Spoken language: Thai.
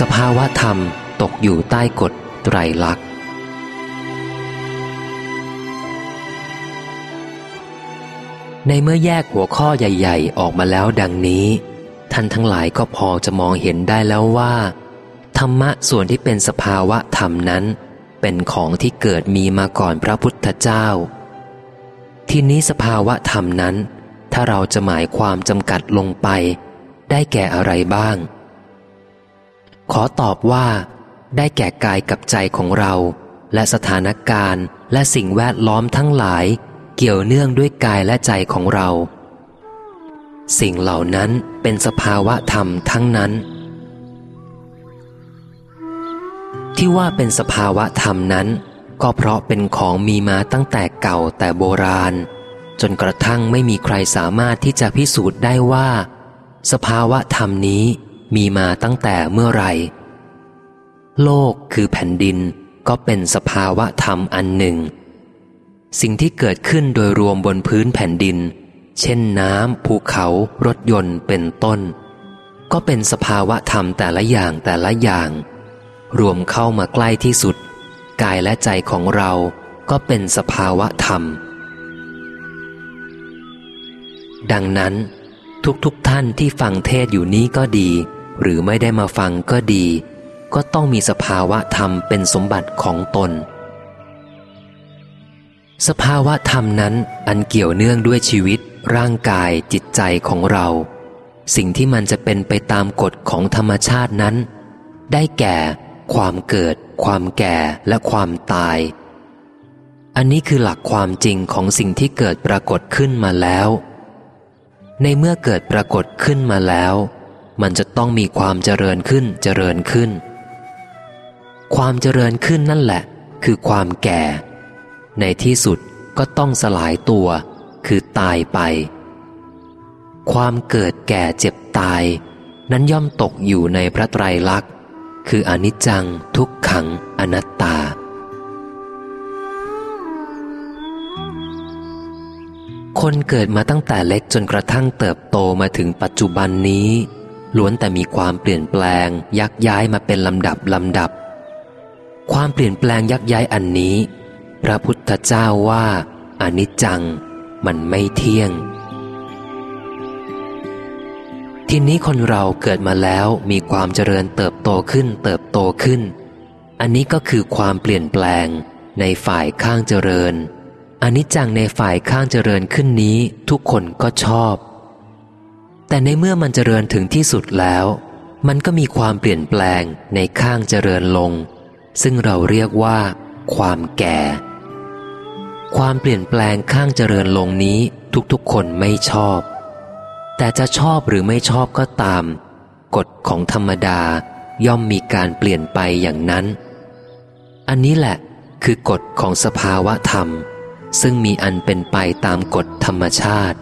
สภาวะธรรมตกอยู่ใต้กฎไตรลักษณ์ในเมื่อแยกหัวข้อใหญ่ ๆ ออกมาแล้วดังนี้ ท่านทั้งหลายก็พอจะมองเห็นได้แล้วว่า ธรรมะส่วนที่เป็นสภาวะธรรมนั้น เป็นของที่เกิดมีมาก่อนพระพุทธเจ้า ทีนี้สภาวะธรรมนั้น ถ้าเราจะหมายความจำกัดลงไป ได้แก่อะไรบ้าง ขอตอบว่า ได้แก่กายกับใจของเรา และสถานการณ์และสิ่งแวดล้อมทั้งหลาย เกี่ยวเนื่องด้วยกายและใจของเรา สิ่งเหล่านั้นเป็นสภาวะธรรมทั้งนั้น ที่ว่าเป็นสภาวะธรรมนั้น ก็เพราะเป็นของมีมาตั้งแต่เก่าแต่โบราณ จนกระทั่งไม่มีใครสามารถที่จะพิสูจน์ได้ว่า สภาวะธรรมนี้ มีมาตั้งแต่เมื่อไร โลกคือแผ่นดินก็เป็นสภาวะธรรมอันหนึ่ง สิ่งที่เกิดขึ้นโดยรวมบนพื้นแผ่นดิน เช่นน้ำภูเขา รถยนต์เป็นต้น ก็เป็นสภาวะธรรมแต่ละอย่างแต่ละอย่าง รวมเข้ามาใกล้ที่สุด กายและใจของเราก็เป็นสภาวะธรรม ดังนั้นทุกๆทท่านที่ฟังเทศอยู่นี้ก็ดี หรือไม่ได้มาฟังก็ดี ก็ต้องมีสภาวะธรรมเป็นสมบัติของตน สภาวะธรรมนั้นอันเกี่ยวเนื่องด้วยชีวิต ร่างกายจิตใจของเรา สิ่งที่มันจะเป็นไปตามกฎของธรรมชาตินั้น ได้แก่ ความเกิด ความแก่และความตาย อันนี้คือหลักความจริงของสิ่งที่เกิดปรากฏขึ้นมาแล้ว ในเมื่อเกิดปรากฏขึ้นมาแล้ว มันจะต้องมีความเจริญขึ้นเจริญขึ้น ความเจริญขึ้นนั่นแหละ คือความแก่ ในที่สุดก็ต้องสลายตัว คือตายไป ความเกิดแก่เจ็บตาย นั้นย่อมตกอยู่ในพระไตรลักษณ์ คืออนิจจังทุกขังอนัตตาคนเกิดมาตั้งแต่เล็กจนกระทั่งเติบโตมาถึงปัจจุบันนี้ ล้วนแต่มีความเปลี่ยนแปลงยักย้ายมาเป็นลำดับลำดับ ความเปลี่ยนแปลงยักย้ายอันนี้ พระพุทธเจ้าว่าอนิจจัง มันไม่เที่ยง ทีนี้คนเราเกิดมาแล้วมีความเจริญเติบโตขึ้นเติบโตขึ้น อันนี้ก็คือความเปลี่ยนแปลงในฝ่ายข้างเจริญอนิจจังในฝ่ายข้างเจริญขึ้นนี้ทุกคนก็ชอบ แต่ในเมื่อมันเจริญถึงที่สุดแล้ว มันก็มีความเปลี่ยนแปลงในข้างเจริญลง ซึ่งเราเรียกว่า ความแก่ ความเปลี่ยนแปลงข้างเจริญลงนี้ทุกๆคนไม่ชอบ แต่จะชอบหรือไม่ชอบก็ตาม กฎของธรรมดาย่อมมีการเปลี่ยนไปอย่างนั้น อันนี้แหละคือกฎของสภาวะธรรม ซึ่งมีอันเป็นไปตามกฎธรรมชาติ